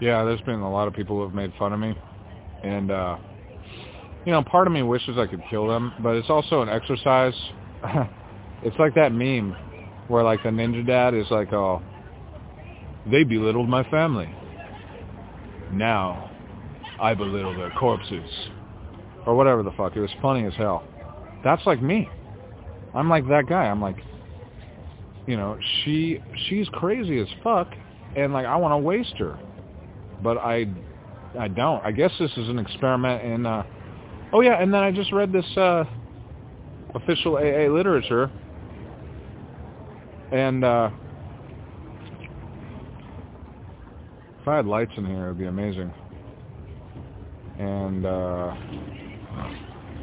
Yeah, there's been a lot of people who have made fun of me, and uh, you know, part of me wishes I could kill them, but it's also an exercise. it's like that meme where like the ninja dad is like, oh, they belittled my family. Now, I belittle their corpses. Or whatever the fuck. It was funny as hell. That's like me. I'm like that guy. I'm like, you know, she she's crazy as fuck, and like I want to waste her, but I I don't. I guess this is an experiment in. Uh, oh yeah, and then I just read this uh, official AA literature, and uh, if I had lights in here, it would be amazing. And uh,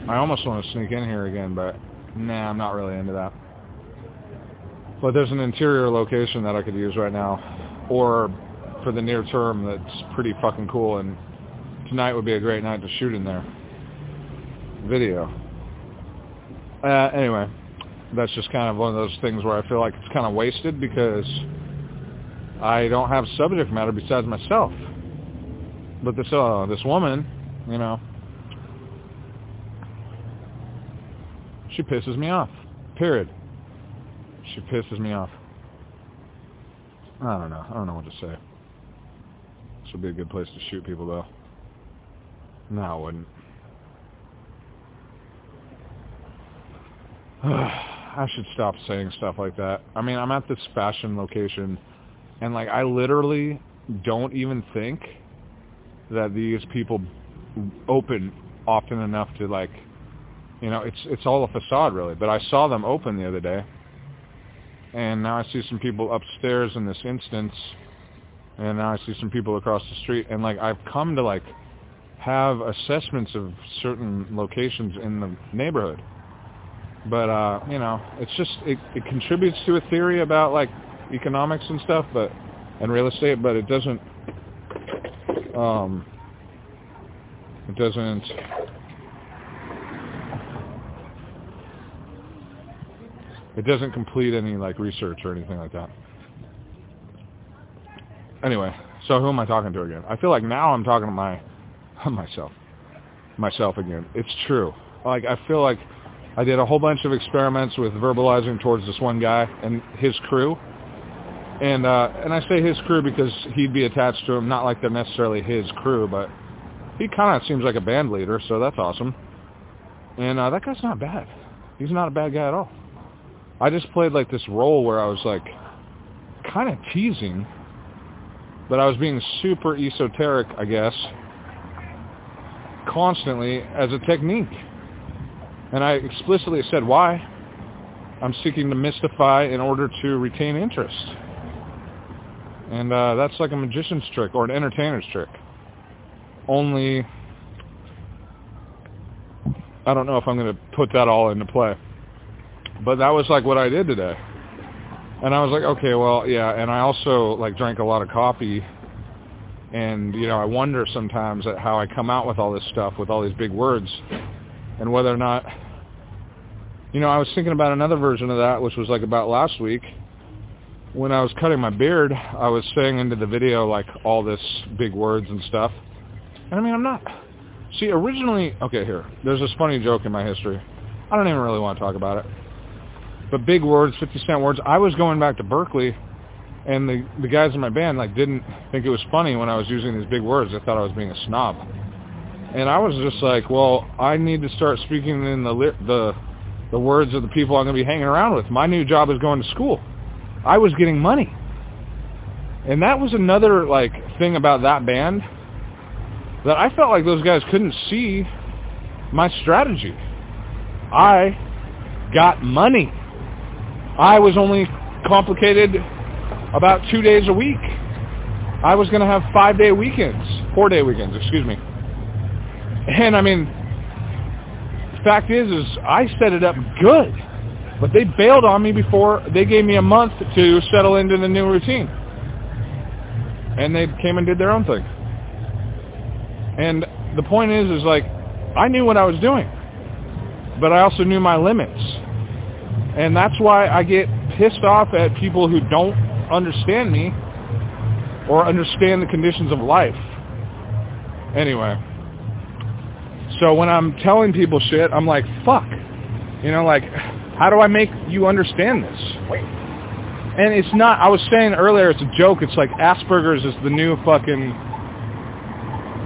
I almost want to sneak in here again, but nah, I'm not really into that. But there's an interior location that I could use right now, or for the near term that's pretty fucking cool, and tonight would be a great night to shoot in there. Video. Uh, anyway, that's just kind of one of those things where I feel like it's kind of wasted because I don't have subject matter besides myself. But this uh, this woman, you know, she pisses me off. Period. She pisses me off. I don't know. I don't know what to say. This would be a good place to shoot people, though. No, it wouldn't. I should stop saying stuff like that. I mean, I'm at this fashion location, and like, I literally don't even think that these people open often enough to like, you know, it's it's all a facade really. But I saw them open the other day, and now I see some people upstairs in this instance, and now I see some people across the street, and like I've come to like have assessments of certain locations in the neighborhood. But uh, you know, it's just it, it contributes to a theory about like economics and stuff, but and real estate, but it doesn't um it doesn't it doesn't complete any like research or anything like that. Anyway, so who am I talking to again? I feel like now I'm talking to my myself. Myself again. It's true. Like I feel like I did a whole bunch of experiments with verbalizing towards this one guy and his crew. And uh and I say his crew because he'd be attached to him, not like they're necessarily his crew, but he kind of seems like a band leader, so that's awesome. And uh that guy's not bad. He's not a bad guy at all. I just played like this role where I was like kind of teasing, but I was being super esoteric, I guess, constantly as a technique. And I explicitly said why. I'm seeking to mystify in order to retain interest. And uh, that's like a magician's trick or an entertainer's trick. Only, I don't know if I'm going to put that all into play. But that was like what I did today. And I was like, okay, well, yeah. And I also like drank a lot of coffee. And, you know, I wonder sometimes at how I come out with all this stuff, with all these big words, and whether or not, you know, I was thinking about another version of that, which was like about last week. When I was cutting my beard, I was saying into the video like all this big words and stuff. And I mean, I'm not. See, originally, okay, here. There's this funny joke in my history. I don't even really want to talk about it but big words, 50 cent words. I was going back to Berkeley, and the the guys in my band like didn't think it was funny when I was using these big words. They thought I was being a snob, and I was just like, well, I need to start speaking in the the the words of the people I'm going to be hanging around with. My new job is going to school. I was getting money, and that was another like thing about that band that I felt like those guys couldn't see my strategy. I got money. I was only complicated about two days a week. I was going to have five-day weekends, four-day weekends, excuse me. And I mean, the fact is, is I set it up good, but they bailed on me before they gave me a month to settle into the new routine. And they came and did their own thing. And the point is, is like, I knew what I was doing, but I also knew my limits. And that's why I get pissed off at people who don't understand me or understand the conditions of life. Anyway, so when I'm telling people shit, I'm like, fuck. You know, like, how do I make you understand this? And it's not, I was saying earlier, it's a joke. It's like Asperger's is the new fucking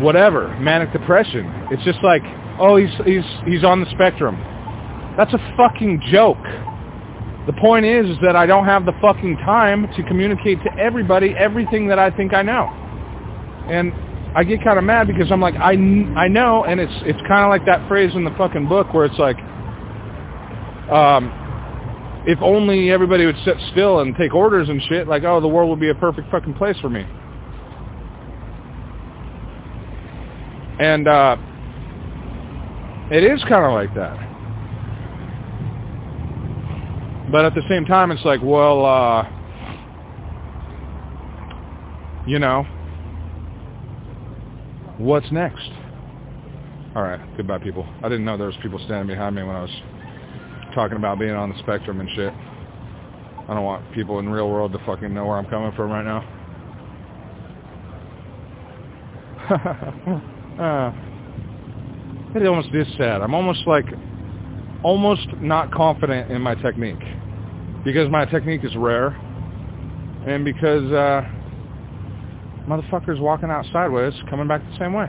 whatever, manic depression. It's just like, oh, he's, he's, he's on the spectrum. That's a fucking joke. The point is, is that I don't have the fucking time to communicate to everybody everything that I think I know. And I get kind of mad because I'm like, I, I know, and it's, it's kind of like that phrase in the fucking book where it's like, um, if only everybody would sit still and take orders and shit, like, oh, the world would be a perfect fucking place for me. And uh, it is kind of like that. But at the same time, it's like, well, uh, you know, what's next? All right, goodbye, people. I didn't know there was people standing behind me when I was talking about being on the spectrum and shit. I don't want people in the real world to fucking know where I'm coming from right now. uh, it almost is sad. I'm almost like, almost not confident in my technique because my technique is rare and because uh, motherfuckers walking out sideways coming back the same way.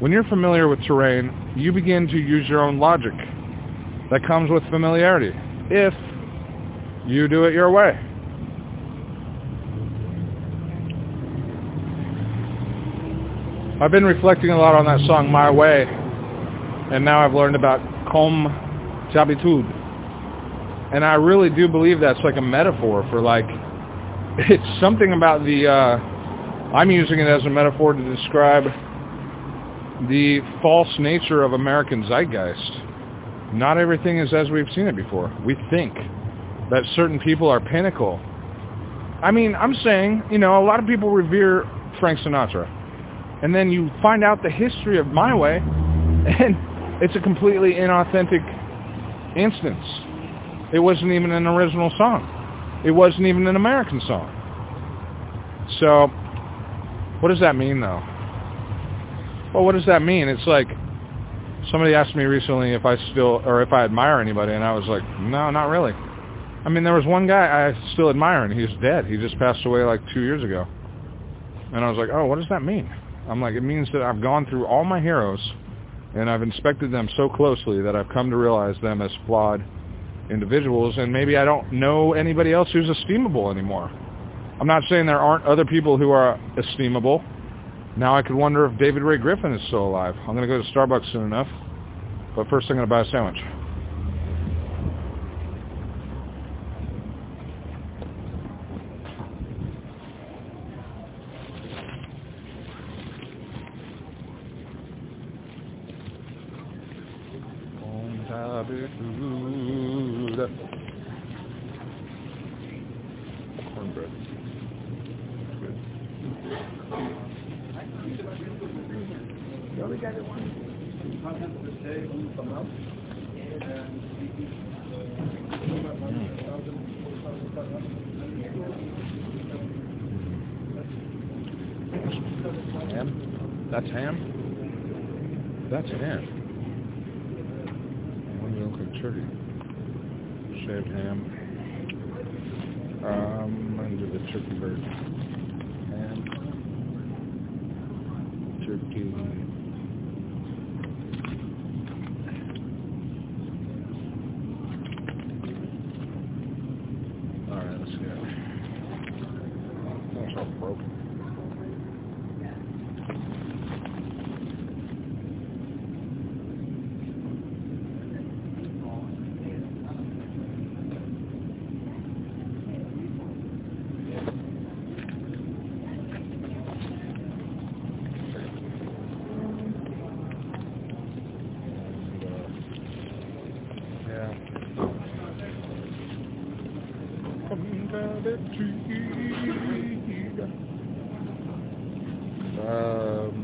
When you're familiar with terrain, you begin to use your own logic that comes with familiarity, if you do it your way. I've been reflecting a lot on that song, My Way, and now I've learned about comme d'habitude. And I really do believe that's like a metaphor for like, it's something about the, uh, I'm using it as a metaphor to describe the false nature of American zeitgeist. Not everything is as we've seen it before. We think that certain people are pinnacle. I mean, I'm saying, you know, a lot of people revere Frank Sinatra and then you find out the history of My Way, and it's a completely inauthentic instance. It wasn't even an original song. It wasn't even an American song. So, what does that mean, though? Well, what does that mean? It's like somebody asked me recently if I still or if I admire anybody, and I was like, no, not really. I mean, there was one guy I still admire, and he's dead. He just passed away like two years ago. And I was like, oh, what does that mean? I'm like, it means that I've gone through all my heroes and I've inspected them so closely that I've come to realize them as flawed individuals and maybe I don't know anybody else who's esteemable anymore. I'm not saying there aren't other people who are esteemable. Now I could wonder if David Ray Griffin is still alive. I'm going to go to Starbucks soon enough. But first I'm going to buy a sandwich. That's ham? That's ham. And turkey. Shaved ham. Um, under the turkey bird. Ham. Turkey. Alright, let's go. That's all broken. Um,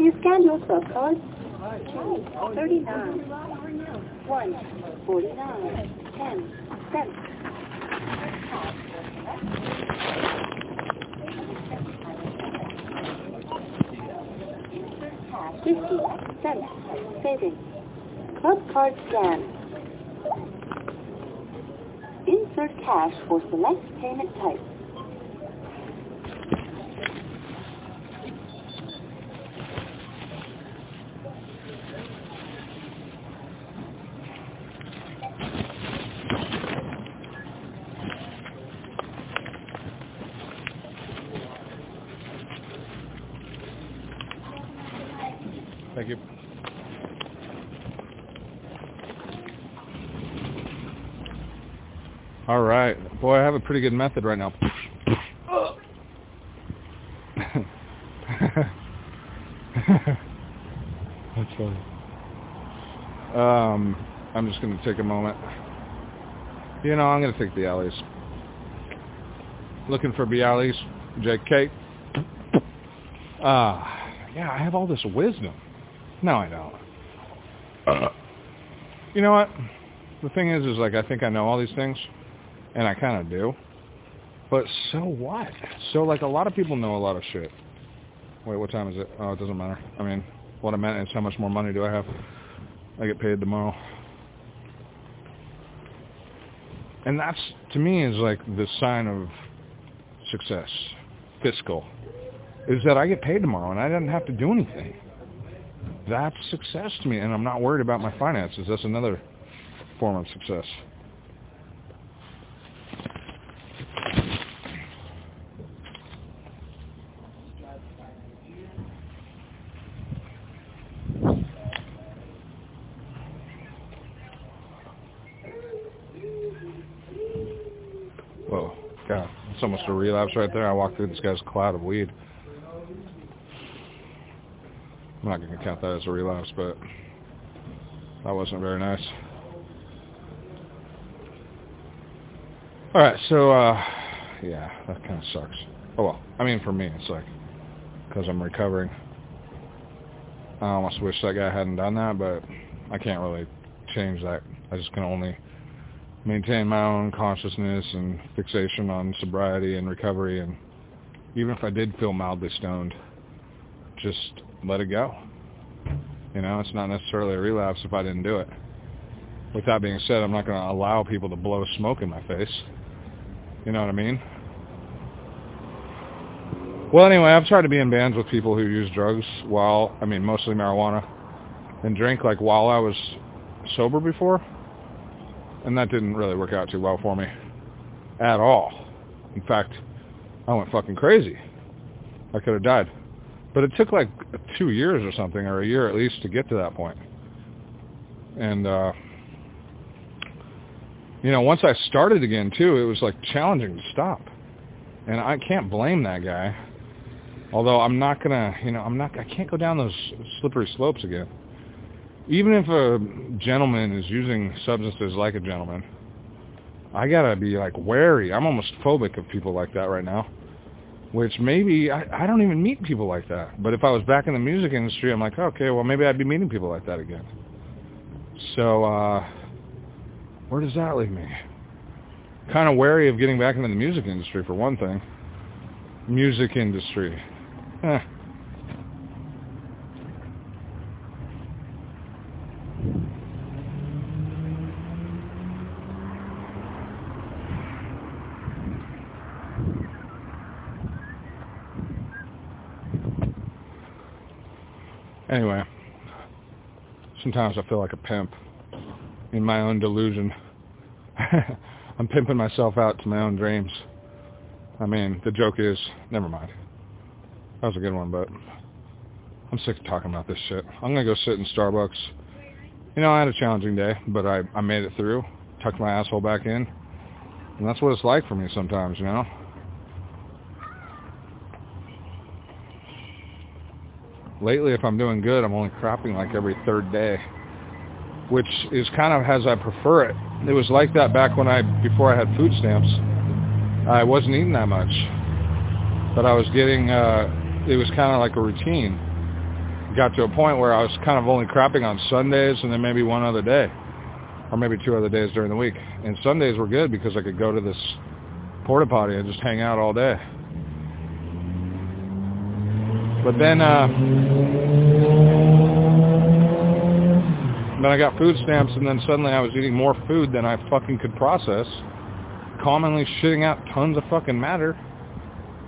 Have you your subcard? 2, 39. 1, 49. 10 cents. Fifty cents. Savings. Club card scan. Insert cash for select payment type. Thank you. All right. Boy, I have a pretty good method right now. That's funny. Um, I'm just going to take a moment. You know, I'm going to take the alleys. Looking for Bialys, JK. Ah, yeah, I have all this wisdom. No, I don't. Uh, you know what? The thing is, is like I think I know all these things, and I kind of do. But so what? So like a lot of people know a lot of shit. Wait, what time is it? Oh, it doesn't matter. I mean, what I meant is how much more money do I have? I get paid tomorrow. And that's, to me, is like the sign of success, fiscal, is that I get paid tomorrow and I didn't have to do anything. That's success to me, and I'm not worried about my finances. That's another form of success. Whoa, God, it's right there. I walked through this guy's cloud of weed. I'm not going to count that as a relapse, but that wasn't very nice. All right, so uh, yeah, that kind of sucks. Oh well, I mean for me, it's like because I'm recovering. I almost wish that guy hadn't done that, but I can't really change that. I just can only maintain my own consciousness and fixation on sobriety and recovery, and even if I did feel mildly stoned, just let it go. You know, it's not necessarily a relapse if I didn't do it. With that being said, I'm not going to allow people to blow smoke in my face. You know what I mean? Well, anyway, I've tried to be in bands with people who use drugs while, I mean, mostly marijuana, and drink like while I was sober before, and that didn't really work out too well for me at all. In fact, I went fucking crazy. I could have died. But it took like two years or something, or a year at least, to get to that point. And, uh, you know, once I started again, too, it was like challenging to stop. And I can't blame that guy. Although I'm not going to, you know, I'm not, I can't go down those slippery slopes again. Even if a gentleman is using substances like a gentleman, I got to be like wary. I'm almost phobic of people like that right now which maybe I, I don't even meet people like that. But if I was back in the music industry, I'm like, okay, well maybe I'd be meeting people like that again. So uh, where does that leave me? Kind of wary of getting back into the music industry for one thing. Music industry. Eh. Anyway, sometimes I feel like a pimp in my own delusion. I'm pimping myself out to my own dreams. I mean, the joke is, never mind. That was a good one, but I'm sick of talking about this shit. I'm going to go sit in Starbucks. You know, I had a challenging day, but I, I made it through, tucked my asshole back in. And that's what it's like for me sometimes, you know? Lately, if I'm doing good, I'm only cropping like every third day, which is kind of as I prefer it. It was like that back when I, before I had food stamps. I wasn't eating that much, but I was getting, uh, it was kind of like a routine. Got to a point where I was kind of only crapping on Sundays and then maybe one other day, or maybe two other days during the week. And Sundays were good because I could go to this porta potty and just hang out all day. But then, uh, then I got food stamps, and then suddenly I was eating more food than I fucking could process, commonly shitting out tons of fucking matter.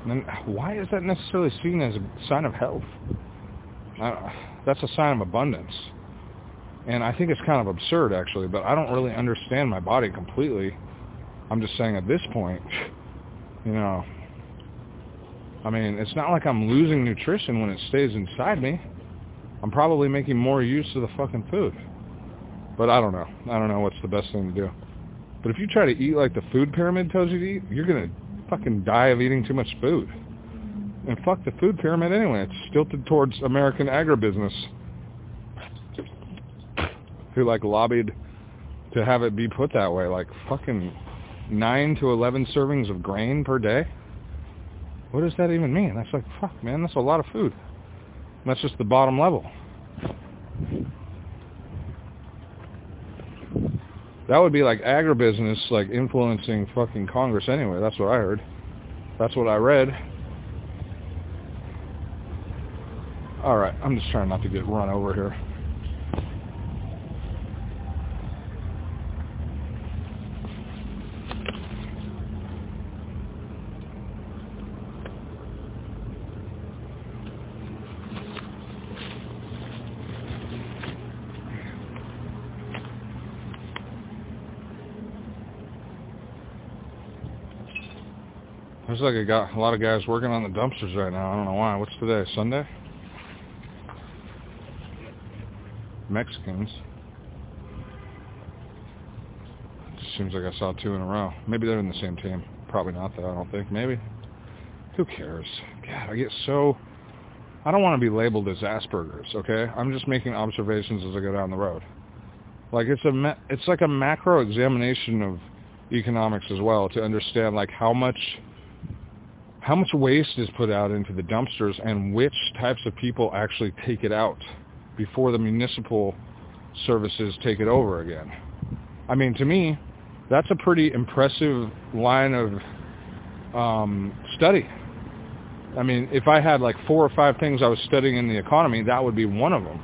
And then, why is that necessarily seen as a sign of health? that's a sign of abundance. And I think it's kind of absurd, actually, but I don't really understand my body completely. I'm just saying at this point, you know, I mean, it's not like I'm losing nutrition when it stays inside me. I'm probably making more use of the fucking food. But I don't know. I don't know what's the best thing to do. But if you try to eat like the food pyramid tells you to eat, you're going to fucking die of eating too much food. And fuck the food pyramid anyway. It's stilted towards American agribusiness. Who like lobbied to have it be put that way. Like fucking 9 to 11 servings of grain per day. What does that even mean? That's like, fuck man, that's a lot of food. And that's just the bottom level. That would be like agribusiness, like influencing fucking Congress anyway. That's what I heard. That's what I read. All right, I'm just trying not to get run over here. Like I got a lot of guys working on the dumpsters right now. I don't know why. What's today? Sunday? Mexicans. Seems like I saw two in a row. Maybe they're in the same team. Probably not though, I don't think. Maybe. Who cares? God, I get so... I don't want to be labeled as Asperger's, okay? I'm just making observations as I go down the road. Like it's a it's like a macro examination of economics as well to understand like how much how much waste is put out into the dumpsters and which types of people actually take it out before the municipal services take it over again. I mean, to me, that's a pretty impressive line of um, study. I mean, if I had like four or five things I was studying in the economy, that would be one of them,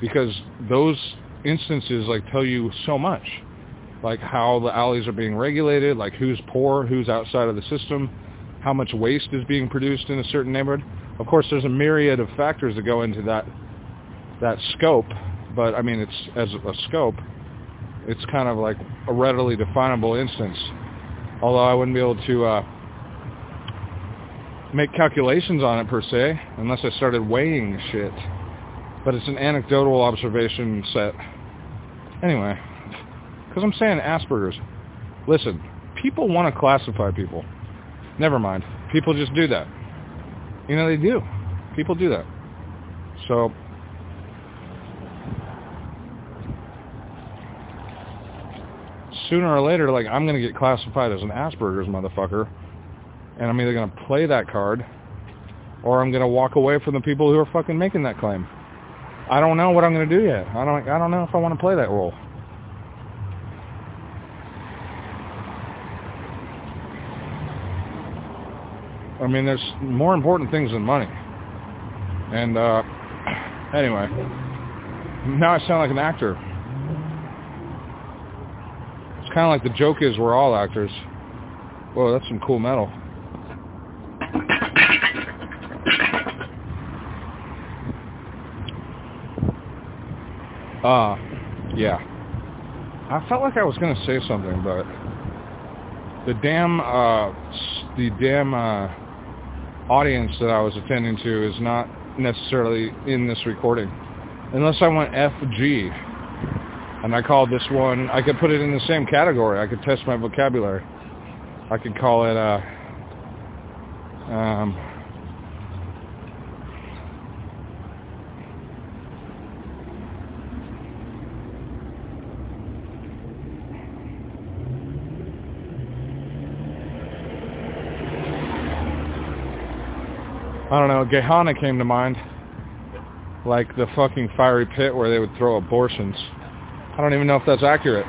because those instances like tell you so much, like how the alleys are being regulated, like who's poor, who's outside of the system, how much waste is being produced in a certain neighborhood. Of course, there's a myriad of factors that go into that that scope, but I mean, it's as a scope, it's kind of like a readily definable instance. Although I wouldn't be able to uh, make calculations on it per se, unless I started weighing shit. But it's an anecdotal observation set. Anyway, because I'm saying Asperger's. Listen, people want to classify people. Never mind. People just do that. You know, they do. People do that. So, sooner or later, like, I'm going to get classified as an Asperger's motherfucker, and I'm either going to play that card, or I'm going to walk away from the people who are fucking making that claim. I don't know what I'm going to do yet. I don't, I don't know if I want to play that role. I mean, there's more important things than money. And uh, anyway, now I sound like an actor. It's kind of like the joke is we're all actors. Whoa, that's some cool metal. Uh, yeah. I felt like I was going to say something, but the damn, uh, the damn, uh, audience that I was attending to is not necessarily in this recording. Unless I went FG and I called this one, I could put it in the same category. I could test my vocabulary. I could call it, uh, um, I don't know, Gehenna came to mind. Like the fucking fiery pit where they would throw abortions. I don't even know if that's accurate.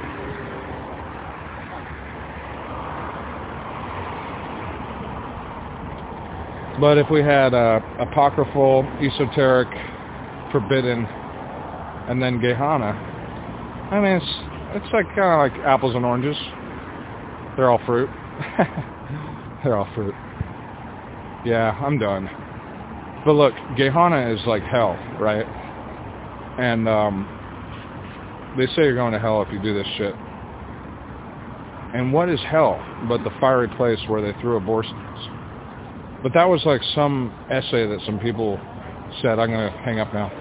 But if we had uh, apocryphal, esoteric, forbidden, and then Gehenna, I mean, it's it's like kind of like apples and oranges. They're all fruit. They're all fruit. Yeah, I'm done. But look, Gehenna is like hell, right? And um, they say you're going to hell if you do this shit. And what is hell but the fiery place where they threw abortions? But that was like some essay that some people said. I'm going to hang up now.